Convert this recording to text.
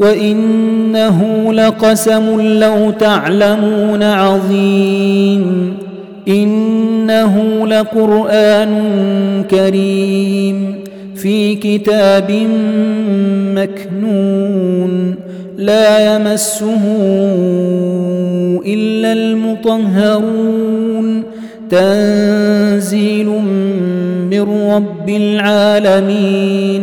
وانه لقسم لو تعلمون عظيم انه لقران كريم في كتاب مكنون لا يمسه الا المطهرون تنزيل من رب العالمين